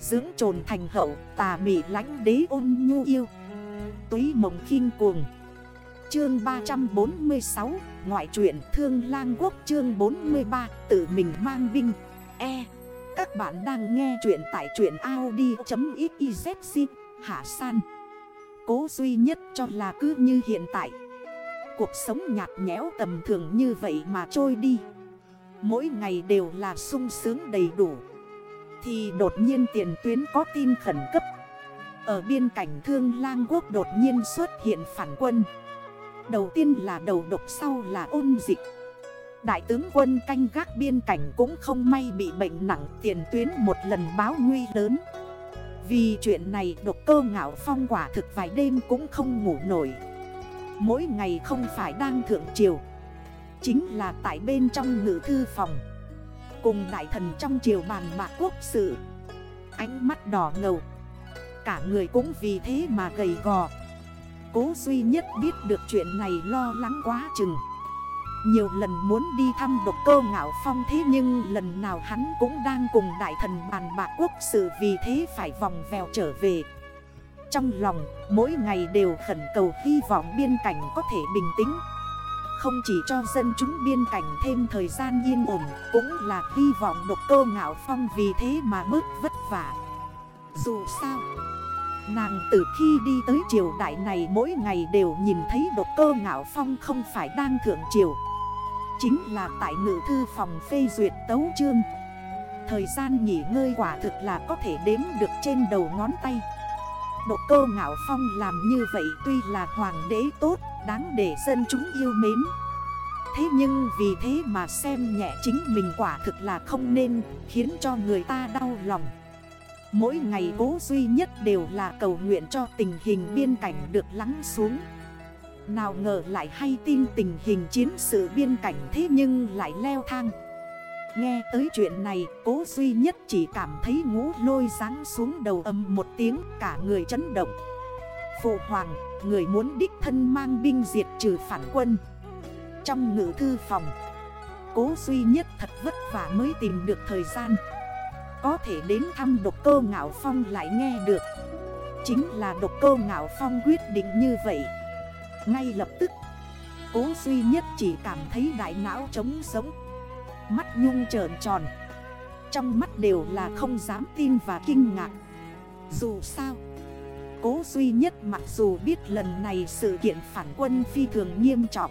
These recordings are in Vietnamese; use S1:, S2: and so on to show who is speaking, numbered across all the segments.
S1: Dưỡng trồn thành hậu, tà mị lánh đế ôn nhu yêu. Túy mộng khinh cuồng. Chương 346 Ngoại truyện Thương Lang Quốc chương 43 Tự mình mang binh. E. Các bạn đang nghe chuyện tại truyện Audi.xyz Hạ San. Cố duy nhất cho là cứ như hiện tại. Cuộc sống nhạt nhẽo tầm thường như vậy mà trôi đi. Mỗi ngày đều là sung sướng đầy đủ. Thì đột nhiên tiền tuyến có tin khẩn cấp. Ở biên cảnh thương lang quốc đột nhiên xuất hiện phản quân. Đầu tiên là đầu độc, sau là ôn dịch. Đại tướng quân canh gác biên cảnh cũng không may bị bệnh nặng, tiền tuyến một lần báo nguy lớn. Vì chuyện này, độc cơ ngạo phong quả thực vài đêm cũng không ngủ nổi. Mỗi ngày không phải đang thượng triều. Chính là tại bên trong ngữ thư phòng. Cùng đại thần trong triều bàn bạc quốc sự. Ánh mắt đỏ ngầu. Cả người cũng vì thế mà gầy gò. Cố duy nhất biết được chuyện này lo lắng quá chừng. Nhiều lần muốn đi thăm độc cơ ngạo phong thế nhưng lần nào hắn cũng đang cùng đại thần bàn bạc quốc sự vì thế phải vòng vèo trở về. Trong lòng, mỗi ngày đều khẩn cầu hy vọng biên cảnh có thể bình tĩnh. Không chỉ cho dân chúng biên cảnh thêm thời gian yên ổn, Cũng là hy vọng độc cơ ngạo phong vì thế mà bớt vất vả. Dù sao, Nàng từ khi đi tới triều đại này mỗi ngày đều nhìn thấy độc cơ ngạo phong không phải đang thượng triều. Chính là tại ngự thư phòng phê duyệt tấu chương. Thời gian nghỉ ngơi quả thực là có thể đếm được trên đầu ngón tay. Độc cơ ngạo phong làm như vậy tuy là hoàng đế tốt, Đáng để dân chúng yêu mến. Thế nhưng vì thế mà xem nhẹ chính mình quả thực là không nên, Khiến cho người ta đau lòng. Mỗi ngày cố duy nhất đều là cầu nguyện cho tình hình biên cảnh được lắng xuống. Nào ngờ lại hay tin tình hình chiến sự biên cảnh thế nhưng lại leo thang. Nghe tới chuyện này cố duy nhất chỉ cảm thấy ngũ lôi ráng xuống đầu âm một tiếng cả người chấn động. Phụ hoàng, người muốn đích thân mang binh diệt trừ phản quân. Trong ngữ thư phòng Cố duy nhất thật vất vả mới tìm được thời gian. Có thể đến thăm độc cơ ngạo phong lại nghe được. Chính là độc cơ ngạo phong quyết định như vậy. Ngay lập tức Cố duy nhất chỉ cảm thấy đại não trống sống Mắt nhung trởn tròn. Trong mắt đều là không dám tin và kinh ngạc. Dù sao, Cố duy nhất mặc dù biết lần này sự kiện phản quân phi thường nghiêm trọng.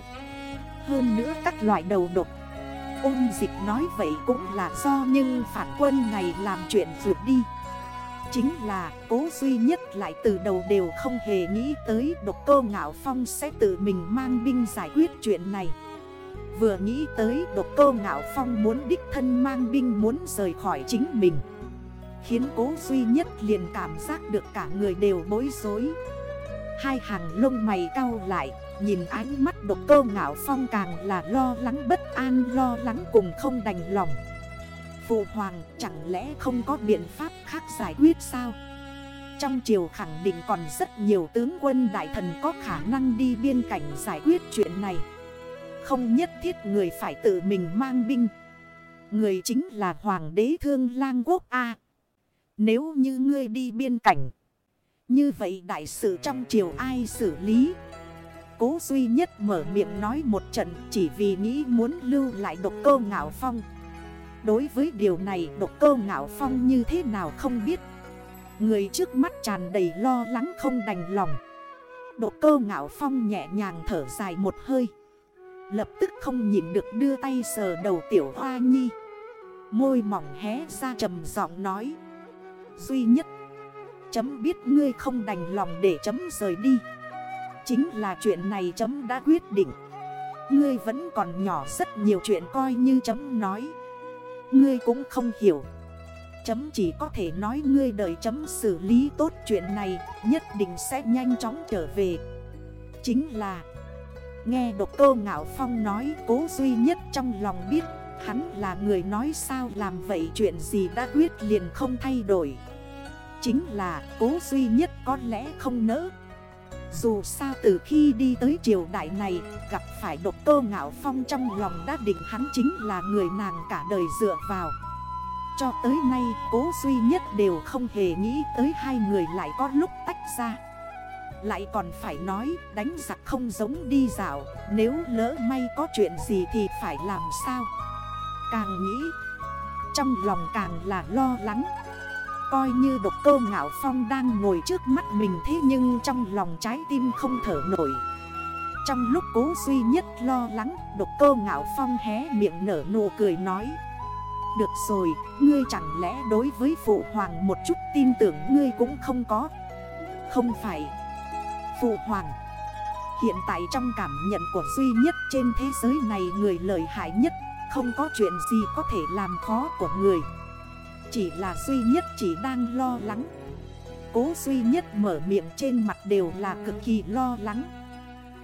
S1: Hơn nữa các loại đầu độc, Ôn dịch nói vậy cũng là do nhưng phản quân này làm chuyện vượt đi. Chính là cố duy nhất lại từ đầu đều không hề nghĩ tới độc cơ ngạo phong sẽ tự mình mang binh giải quyết chuyện này. Vừa nghĩ tới độc cơ ngạo phong muốn đích thân mang binh muốn rời khỏi chính mình. Khiến cố duy nhất liền cảm giác được cả người đều bối rối. Hai hàng lông mày cao lại, Nhìn ánh mắt độc cơ ngạo phong càng là lo lắng bất an, lo lắng cùng không đành lòng. Phụ hoàng, chẳng lẽ không có biện pháp khác giải quyết sao? Trong triều khẳng định còn rất nhiều tướng quân đại thần có khả năng đi biên cảnh giải quyết chuyện này. Không nhất thiết người phải tự mình mang binh. Người chính là hoàng đế thương lang quốc A. Nếu như ngươi đi biên cảnh, Như vậy đại sự trong triều ai xử lý? Cố duy nhất mở miệng nói một trận, chỉ vì nghĩ muốn lưu lại độc cơ ngạo phong. Đối với điều này, độc cơ ngạo phong như thế nào không biết. Người trước mắt tràn đầy lo lắng không đành lòng. Độc cơ ngạo phong nhẹ nhàng thở dài một hơi. Lập tức không nhìn được đưa tay sờ đầu tiểu hoa nhi. Môi mỏng hé ra trầm giọng nói. Duy nhất, Chấm biết ngươi không đành lòng để chấm rời đi. Chính là chuyện này chấm đã quyết định. Ngươi vẫn còn nhỏ rất nhiều chuyện coi như chấm nói. Ngươi cũng không hiểu. Chấm chỉ có thể nói ngươi đợi chấm xử lý tốt chuyện này, Nhất định sẽ nhanh chóng trở về. Chính là Nghe độc cơ ngạo phong nói, cố duy nhất trong lòng biết, Hắn là người nói sao, làm vậy chuyện gì đã quyết liền không thay đổi. Chính là cố duy nhất có lẽ không nỡ. Dù sao từ khi đi tới triều đại này, Gặp phải độc cơ ngạo phong trong lòng đã định hắn chính là người nàng cả đời dựa vào. Cho tới nay, cố duy nhất đều không hề nghĩ tới hai người lại có lúc tách ra. Lại còn phải nói đánh giặc không giống đi dạo. Nếu lỡ may có chuyện gì thì phải làm sao? Càng nghĩ Trong lòng càng là lo lắng. Coi như độc cơ ngạo phong đang ngồi trước mắt mình thế nhưng trong lòng trái tim không thở nổi. Trong lúc cố duy nhất lo lắng Độc cơ ngạo phong hé miệng nở nụ cười nói Được rồi, ngươi chẳng lẽ đối với phụ hoàng một chút tin tưởng ngươi cũng không có? Không phải. Phụ hoàng. Hiện tại trong cảm nhận của duy nhất trên thế giới này người lợi hại nhất, Không có chuyện gì có thể làm khó của người. Chỉ là duy nhất chỉ đang lo lắng. Cố duy nhất mở miệng trên mặt đều là cực kỳ lo lắng.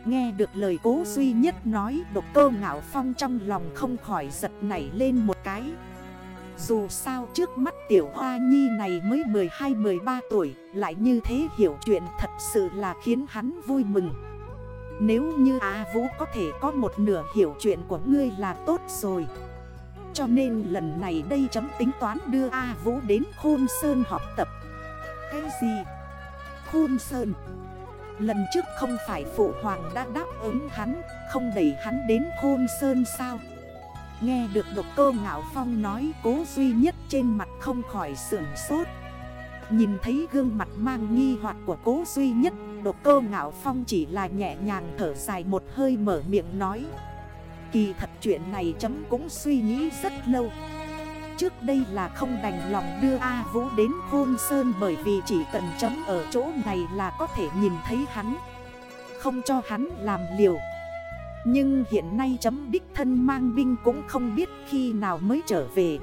S1: Nghe được lời cố duy nhất nói, Độc cơ ngạo phong trong lòng không khỏi giật nảy lên một cái. Dù sao trước mắt tiểu hoa nhi này mới 12-13 tuổi, Lại như thế hiểu chuyện thật sự là khiến hắn vui mừng Nếu như Á Vũ có thể có một nửa hiểu chuyện của ngươi là tốt rồi cho nên lần này đây chấm tính toán đưa A Vũ đến Khôn Sơn học tập Cái gì? Khôn Sơn Lần trước không phải Phụ Hoàng đã đáp ứng hắn, Không đẩy hắn đến Khôn Sơn sao? Nghe được độc cơ ngạo phong nói cố duy nhất trên mặt không khỏi sưởng sốt. Nhìn thấy gương mặt mang nghi hoặc của cố duy nhất, Độc cơ ngạo phong chỉ là nhẹ nhàng thở dài một hơi mở miệng nói. Kỳ thật chuyện này chấm cũng suy nghĩ rất lâu. Trước đây là không đành lòng đưa A Vũ đến Khôn Sơn Bởi vì chỉ cần chấm ở chỗ này là có thể nhìn thấy hắn. Không cho hắn làm liều nhưng hiện nay chấm đích thân mang binh cũng không biết khi nào mới trở về.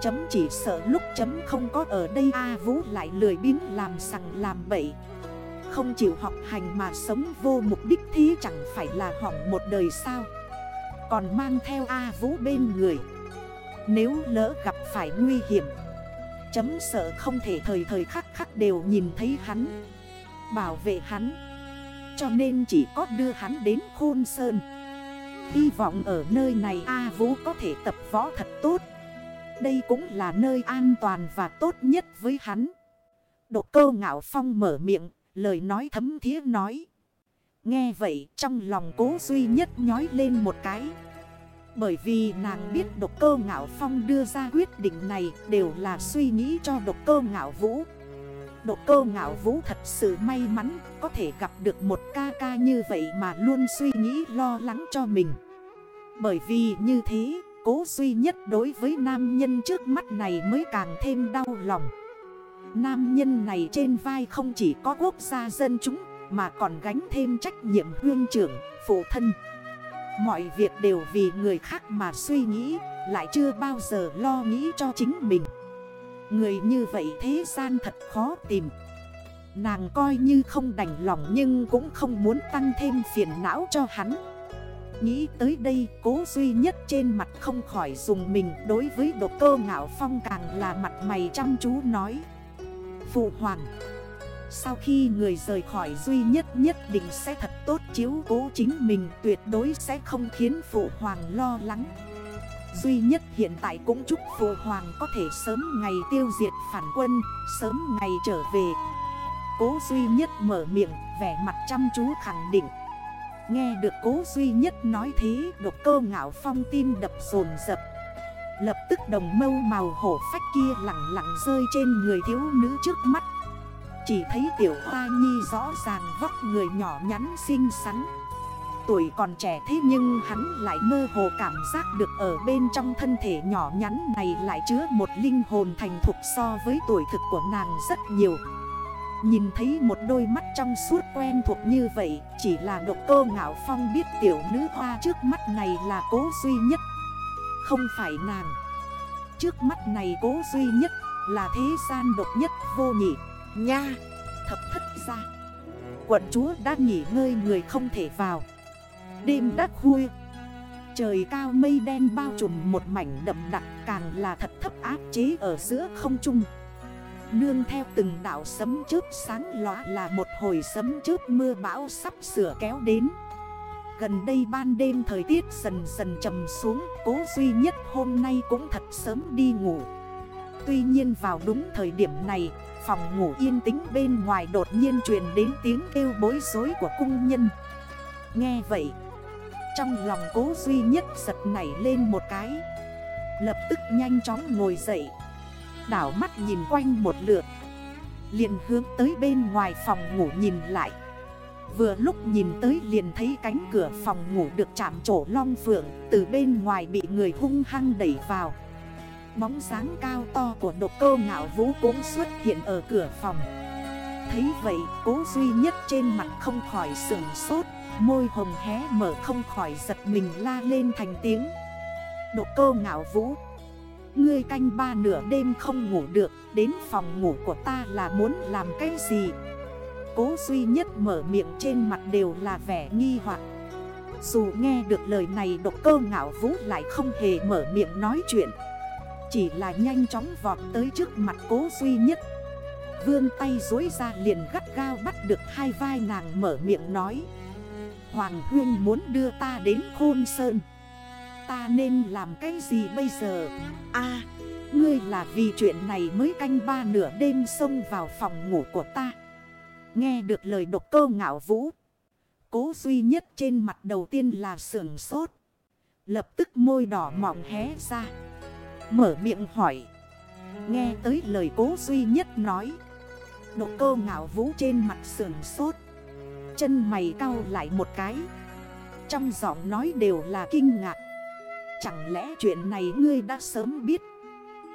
S1: Chấm chỉ sợ lúc chấm không có ở đây A Vũ lại lười biến làm sằng làm bậy. Không chịu học hành mà sống vô mục đích thì chẳng phải là hỏng một đời sao? Còn mang theo A Vũ bên người. Nếu lỡ gặp phải nguy hiểm, Chấm sợ không thể thời thời khắc khắc đều nhìn thấy hắn, Bảo vệ hắn. Cho nên chỉ có đưa hắn đến Khôn Sơn. Hy vọng ở nơi này A Vũ có thể tập võ thật tốt. Đây cũng là nơi an toàn và tốt nhất với hắn. Độ cơ ngạo phong mở miệng, Lời nói thấm thía nói. Nghe vậy, trong lòng cố duy nhất nhói lên một cái. Bởi vì nàng biết độc cơ ngạo phong đưa ra quyết định này đều là suy nghĩ cho độc cơ ngạo vũ độ cơ ngạo vũ thật sự may mắn có thể gặp được một ca ca như vậy mà luôn suy nghĩ lo lắng cho mình. Bởi vì như thế cố duy nhất đối với nam nhân trước mắt này mới càng thêm đau lòng. Nam nhân này trên vai không chỉ có quốc gia dân chúng mà còn gánh thêm trách nhiệm hương trưởng, phụ thân. Mọi việc đều vì người khác mà suy nghĩ Lại chưa bao giờ lo nghĩ cho chính mình. Người như vậy thế gian thật khó tìm. Nàng coi như không đành lòng nhưng cũng không muốn tăng thêm phiền não cho hắn. Nghĩ tới đây, cố duy nhất trên mặt không khỏi dùng mình Đối với độc cơ ngạo phong càng là mặt mày chăm chú nói. Phụ hoàng, sau khi người rời khỏi duy nhất nhất định sẽ thật tốt chiếu cố chính mình Tuyệt đối sẽ không khiến phụ hoàng lo lắng. Duy nhất hiện tại cũng chúc phụ hoàng có thể sớm ngày tiêu diệt phản quân, Sớm ngày trở về. Cố duy nhất mở miệng, vẻ mặt chăm chú khẳng định. Nghe được cố duy nhất nói thế, Độc cơ ngạo phong tim đập dồn dập Lập tức đồng mâu màu hổ phách kia lặng lặng rơi trên người thiếu nữ trước mắt. Chỉ thấy tiểu hoa nhi rõ ràng vóc người nhỏ nhắn xinh xắn. Tuổi còn trẻ thế nhưng hắn lại mơ hồ cảm giác được ở bên trong thân thể nhỏ nhắn này lại chứa một linh hồn thành thục so với tuổi thực của nàng rất nhiều. Nhìn thấy một đôi mắt trong suốt quen thuộc như vậy, Chỉ là độc cơ ngạo phong biết tiểu nữ hoa trước mắt này là cố duy nhất. Không phải nàng. Trước mắt này cố duy nhất là thế gian độc nhất vô nhị. Nha! Thập thất ra Quận chúa đã nghỉ ngơi, người không thể vào. Đêm đã khuya. Trời cao mây đen bao trùm một mảnh đậm đặc Càng là thật thấp áp chế ở giữa không trung. Nương theo từng đảo sấm chớp sáng lóa là một hồi sấm chớp mưa bão sắp sửa kéo đến. Gần đây ban đêm thời tiết dần dần trầm xuống, Cố duy nhất hôm nay cũng thật sớm đi ngủ. Tuy nhiên vào đúng thời điểm này, Phòng ngủ yên tĩnh bên ngoài đột nhiên truyền đến tiếng kêu bối rối của cung nhân. Nghe vậy trong lòng cố duy nhất giật nảy lên một cái. Lập tức nhanh chóng ngồi dậy. Đảo mắt nhìn quanh một lượt. Liền hướng tới bên ngoài phòng ngủ nhìn lại. Vừa lúc nhìn tới liền thấy cánh cửa phòng ngủ được chạm trổ long phượng Từ bên ngoài bị người hung hăng đẩy vào. Bóng dáng cao to của độc cơ ngạo vũ cũng xuất hiện ở cửa phòng. Thấy vậy, cố duy nhất trên mặt không khỏi sườn sốt. Môi hồng hé mở không khỏi giật mình la lên thành tiếng. Độc cơ ngạo vũ. Ngươi canh ba nửa đêm không ngủ được, Đến phòng ngủ của ta là muốn làm cái gì? Cố duy nhất mở miệng trên mặt đều là vẻ nghi hoặc. Dù nghe được lời này độc cơ ngạo vũ lại không hề mở miệng nói chuyện. Chỉ là nhanh chóng vọt tới trước mặt cố duy nhất. Vươn tay dối ra liền gắt gao bắt được hai vai nàng mở miệng nói. Hoàng Huyên muốn đưa ta đến Khôn Sơn. Ta nên làm cái gì bây giờ? A, ngươi là vì chuyện này mới canh ba nửa đêm xông vào phòng ngủ của ta. Nghe được lời độc cơ ngạo vũ, Cố duy nhất trên mặt đầu tiên là sườn sốt. Lập tức môi đỏ mỏng hé ra, Mở miệng hỏi. Nghe tới lời cố duy nhất nói Độ cơ ngạo vũ trên mặt sườn sốt. Chân mày cau lại một cái. Trong giọng nói đều là kinh ngạc. Chẳng lẽ chuyện này ngươi đã sớm biết?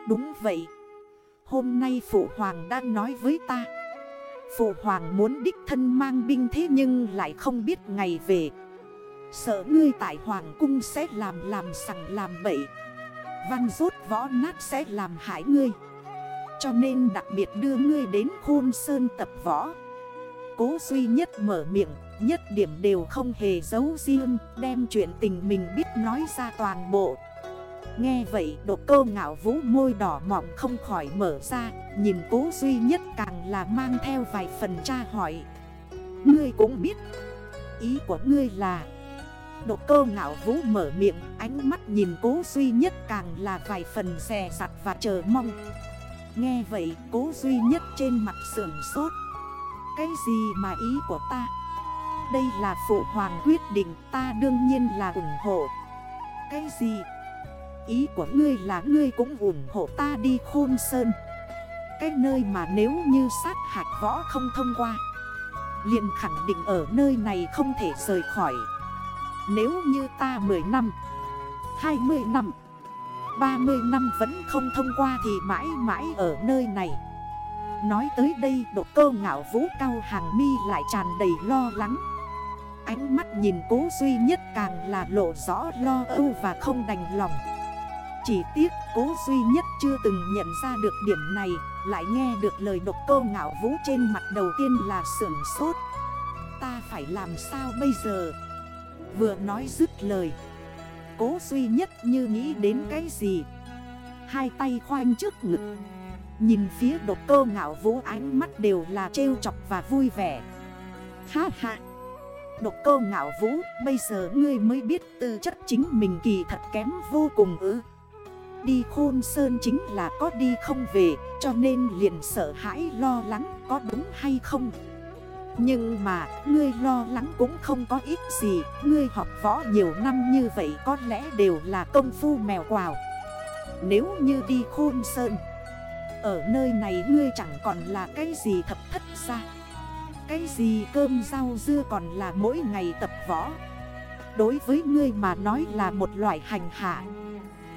S1: Đúng vậy. Hôm nay Phụ Hoàng đã nói với ta. Phụ Hoàng muốn đích thân mang binh thế nhưng lại không biết ngày về. Sợ ngươi tại Hoàng cung sẽ làm làm sẵn làm bậy. Văn rốt võ nát sẽ làm hại ngươi. Cho nên đặc biệt đưa ngươi đến khôn sơn tập võ. Cố duy nhất mở miệng, Nhất điểm đều không hề giấu riêng, Đem chuyện tình mình biết nói ra toàn bộ. Nghe vậy độc cơ ngạo vũ môi đỏ mọng không khỏi mở ra, Nhìn cố duy nhất càng là mang theo vài phần tra hỏi. Ngươi cũng biết, Ý của ngươi là Độc cơ ngạo vũ mở miệng, Ánh mắt nhìn cố duy nhất càng là vài phần xè sặt và chờ mong. Nghe vậy, cố duy nhất trên mặt sườn sốt. Cái gì mà ý của ta? Đây là phụ hoàng quyết định, ta đương nhiên là ủng hộ. Cái gì? Ý của ngươi là ngươi cũng ủng hộ ta đi khôn sơn. Cái nơi mà nếu như sát hạt võ không thông qua, liền khẳng định ở nơi này không thể rời khỏi. Nếu như ta 10 năm 20 năm 30 năm vẫn không thông qua thì mãi mãi ở nơi này. Nói tới đây, độ cơ ngạo vũ cao hàng mi lại tràn đầy lo lắng. Ánh mắt nhìn cố duy nhất càng là lộ rõ lo âu và không đành lòng. Chỉ tiếc cố duy nhất chưa từng nhận ra được điểm này, Lại nghe được lời độc cơ ngạo vũ trên mặt đầu tiên là sưởng sốt. Ta phải làm sao bây giờ? Vừa nói dứt lời, Cố duy nhất như nghĩ đến cái gì? Hai tay khoanh trước ngực. Nhìn phía độc cơ ngạo vũ ánh mắt đều là trêu chọc và vui vẻ. Ha ha. Độc cơ ngạo vũ, Bây giờ ngươi mới biết tư chất chính mình kỳ thật kém vô cùng ư. Đi khôn sơn chính là có đi không về, Cho nên liền sợ hãi lo lắng có đúng hay không. Nhưng mà, ngươi lo lắng cũng không có ít gì, Ngươi học võ nhiều năm như vậy có lẽ đều là công phu mèo quào. Nếu như đi khôn sơn ở nơi này ngươi chẳng còn là cái gì thập thất ra Cái gì cơm rau dưa còn là mỗi ngày tập võ. Đối với ngươi mà nói là một loại hành hạ.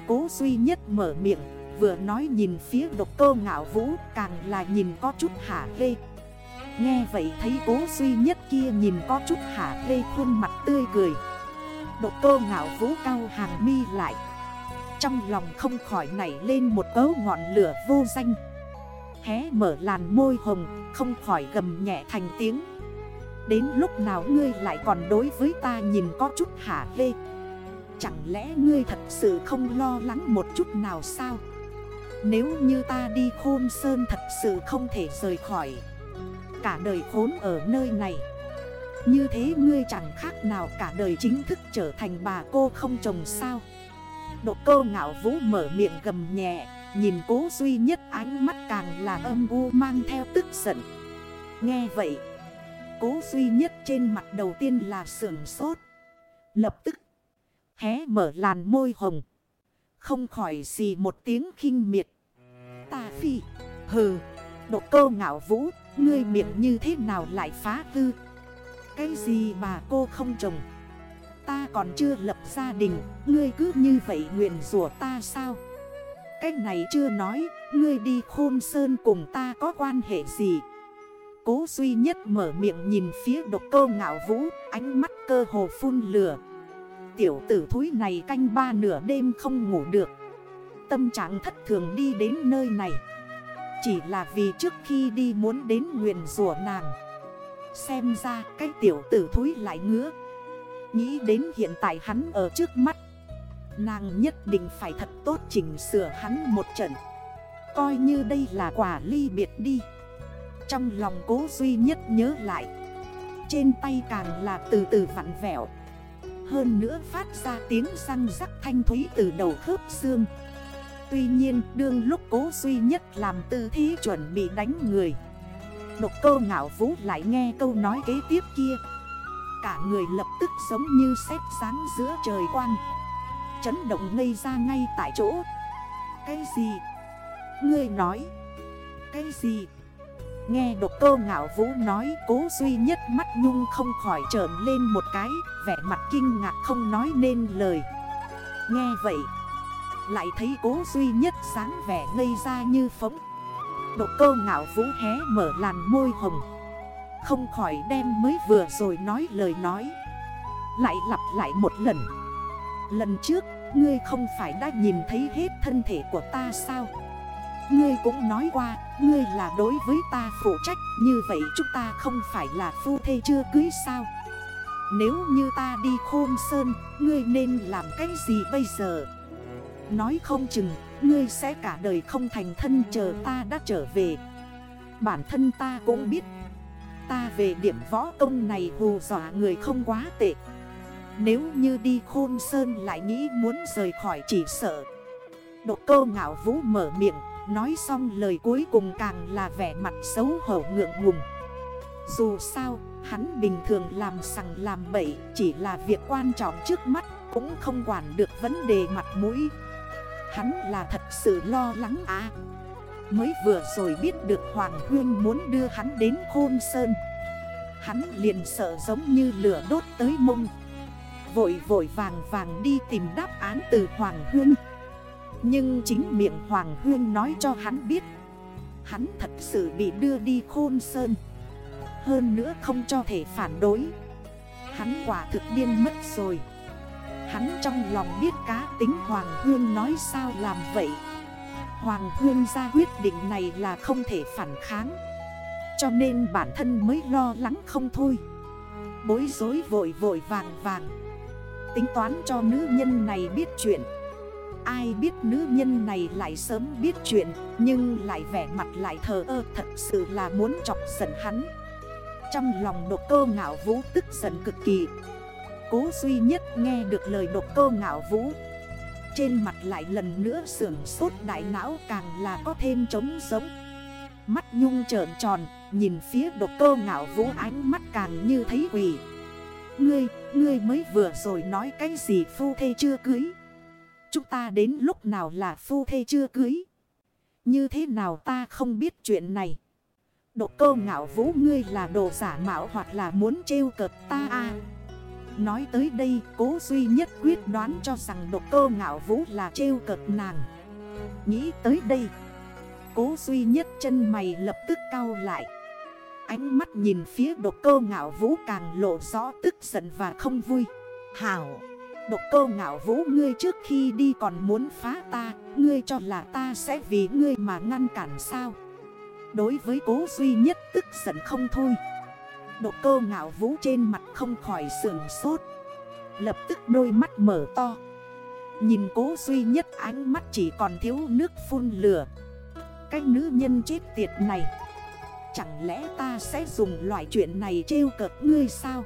S1: Cố duy nhất mở miệng, Vừa nói nhìn phía độc cơ ngạo vũ, càng là nhìn có chút hả hê. Nghe vậy thấy cố duy nhất kia nhìn có chút hả hê, khuôn mặt tươi cười. Độc cơ ngạo vũ cao hàng mi lại. Trong lòng không khỏi nảy lên một cấu ngọn lửa vô danh. Hé mở làn môi hồng, không khỏi gầm nhẹ thành tiếng. Đến lúc nào ngươi lại còn đối với ta nhìn có chút hả hê? Chẳng lẽ ngươi thật sự không lo lắng một chút nào sao? Nếu như ta đi khôn sơn thật sự không thể rời khỏi, Cả đời khốn ở nơi này, Như thế ngươi chẳng khác nào cả đời chính thức trở thành bà cô không chồng sao? Độ cơ ngạo vũ mở miệng gầm nhẹ, Nhìn cố duy nhất ánh mắt càng là âm u mang theo tức giận. Nghe vậy, Cố duy nhất trên mặt đầu tiên là sưởng sốt. Lập tức, Hé mở làn môi hồng. Không khỏi gì một tiếng khinh miệt. Ta phi, Hừ, Độ cơ ngạo vũ, Ngươi miệng như thế nào lại phá tư Cái gì mà cô không trồng? Ta còn chưa lập gia đình, Ngươi cứ như vậy nguyện rủa ta sao? Cách này chưa nói, Ngươi đi khôn sơn cùng ta có quan hệ gì? Cố duy nhất mở miệng nhìn phía độc cơ ngạo vũ, Ánh mắt cơ hồ phun lửa. Tiểu tử thúi này canh ba nửa đêm không ngủ được. Tâm trạng thất thường đi đến nơi này. Chỉ là vì trước khi đi muốn đến nguyện rủa nàng. Xem ra cái tiểu tử thúi lại ngứa. Nghĩ đến hiện tại hắn ở trước mắt, Nàng nhất định phải thật tốt chỉnh sửa hắn một trận. Coi như đây là quả ly biệt đi. Trong lòng cố duy nhất nhớ lại, Trên tay càng là từ từ vặn vẹo. Hơn nữa phát ra tiếng răng rắc thanh thúy từ đầu khớp xương. Tuy nhiên, đương lúc cố duy nhất làm tư thế chuẩn bị đánh người, Độc cơ ngạo vũ lại nghe câu nói kế tiếp kia. Cả người lập tức giống như xét sáng giữa trời quang. Chấn động ngây ra ngay tại chỗ. Cái gì? Ngươi nói. Cái gì? Nghe độc cơ ngạo vũ nói, cố duy nhất mắt nhung không khỏi trởn lên một cái, Vẻ mặt kinh ngạc không nói nên lời. Nghe vậy, Lại thấy cố duy nhất sáng vẻ ngây ra như phóng. Độc cơ ngạo vũ hé mở làn môi hồng. Không khỏi đem mới vừa rồi nói lời nói. Lại lặp lại một lần. Lần trước, Ngươi không phải đã nhìn thấy hết thân thể của ta sao? Ngươi cũng nói qua, Ngươi là đối với ta phụ trách, Như vậy chúng ta không phải là phu thê chưa cưới sao? Nếu như ta đi khôn sơn, Ngươi nên làm cái gì bây giờ? Nói không chừng, Ngươi sẽ cả đời không thành thân chờ ta đã trở về. Bản thân ta cũng biết Ta về điểm võ công này hù dọa người không quá tệ. Nếu như đi khôn sơn lại nghĩ muốn rời khỏi chỉ sợ. Độ cơ ngạo vũ mở miệng Nói xong lời cuối cùng càng là vẻ mặt xấu hổ ngượng ngùng. Dù sao, hắn bình thường làm sằng làm bậy Chỉ là việc quan trọng trước mắt Cũng không quản được vấn đề mặt mũi. Hắn là thật sự lo lắng à. Mới vừa rồi biết được Hoàng Huyên muốn đưa hắn đến Khôn Sơn. Hắn liền sợ giống như lửa đốt tới mông. Vội vội vàng vàng đi tìm đáp án từ Hoàng Huyên Nhưng chính miệng Hoàng Huyên nói cho hắn biết, Hắn thật sự bị đưa đi Khôn Sơn. Hơn nữa không cho thể phản đối. Hắn quả thực điên mất rồi. Hắn trong lòng biết cá tính Hoàng Hương nói sao làm vậy. Hoàng Hương ra quyết định này là không thể phản kháng. Cho nên bản thân mới lo lắng không thôi. Bối rối vội vội vàng vàng. Tính toán cho nữ nhân này biết chuyện. Ai biết nữ nhân này lại sớm biết chuyện, Nhưng lại vẻ mặt lại thờ ơ, Thật sự là muốn chọc giận hắn. Trong lòng độc cơ ngạo vũ tức giận cực kỳ. Cố duy nhất nghe được lời độc cơ ngạo vũ. Trên mặt lại lần nữa sưởng sốt đại não càng là có thêm trống giống. Mắt nhung trợn tròn Nhìn phía độc cơ ngạo vũ ánh mắt càng như thấy quỷ. Ngươi, ngươi mới vừa rồi nói cái gì phu thê chưa cưới? Chúng ta đến lúc nào là phu thê chưa cưới? Như thế nào ta không biết chuyện này? Độ cơ ngạo vũ ngươi là đồ giả mạo hoặc là muốn trêu cợt ta à? Nói tới đây cố duy nhất quyết đoán cho rằng độc cơ ngạo vũ là trêu cợt nàng. Nghĩ tới đây Cố duy nhất chân mày lập tức cau lại. Ánh mắt nhìn phía độc cơ ngạo vũ càng lộ rõ tức giận và không vui. Hảo! Độc cơ ngạo vũ ngươi trước khi đi còn muốn phá ta Ngươi cho là ta sẽ vì ngươi mà ngăn cản sao? Đối với cố duy nhất tức giận không thôi Độ cơ ngạo vũ trên mặt không khỏi sườn sốt. Lập tức đôi mắt mở to. Nhìn cố duy nhất ánh mắt chỉ còn thiếu nước phun lửa. Cái nữ nhân chết tiệt này, Chẳng lẽ ta sẽ dùng loại chuyện này trêu cợt ngươi sao?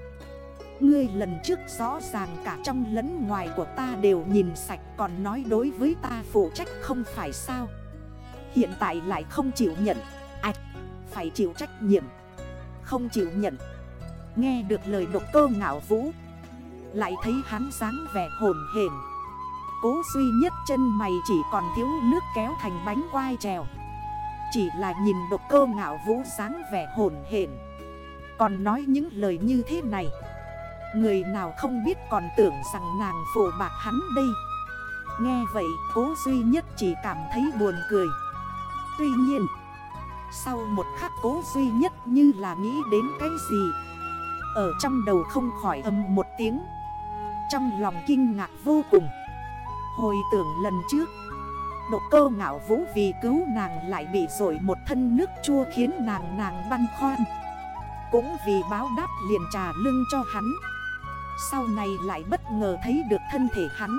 S1: Ngươi lần trước rõ ràng cả trong lẫn ngoài của ta đều nhìn sạch Còn nói đối với ta phụ trách không phải sao? Hiện tại lại không chịu nhận. Ảch Phải chịu trách nhiệm. Không chịu nhận. Nghe được lời độc cơ ngạo vũ, Lại thấy hắn dáng vẻ hồn hển Cố duy nhất chân mày chỉ còn thiếu nước kéo thành bánh quai trèo. Chỉ là nhìn độc cơ ngạo vũ dáng vẻ hồn hển Còn nói những lời như thế này, Người nào không biết còn tưởng rằng nàng phổ bạc hắn đây. Nghe vậy, cố duy nhất chỉ cảm thấy buồn cười. Tuy nhiên sau một khắc cố duy nhất như là nghĩ đến cái gì? Ở trong đầu không khỏi âm một tiếng. Trong lòng kinh ngạc vô cùng. Hồi tưởng lần trước, Độ cơ ngạo vũ vì cứu nàng lại bị rổi một thân nước chua khiến nàng nàng băn khoan Cũng vì báo đáp liền trà lưng cho hắn. Sau này lại bất ngờ thấy được thân thể hắn.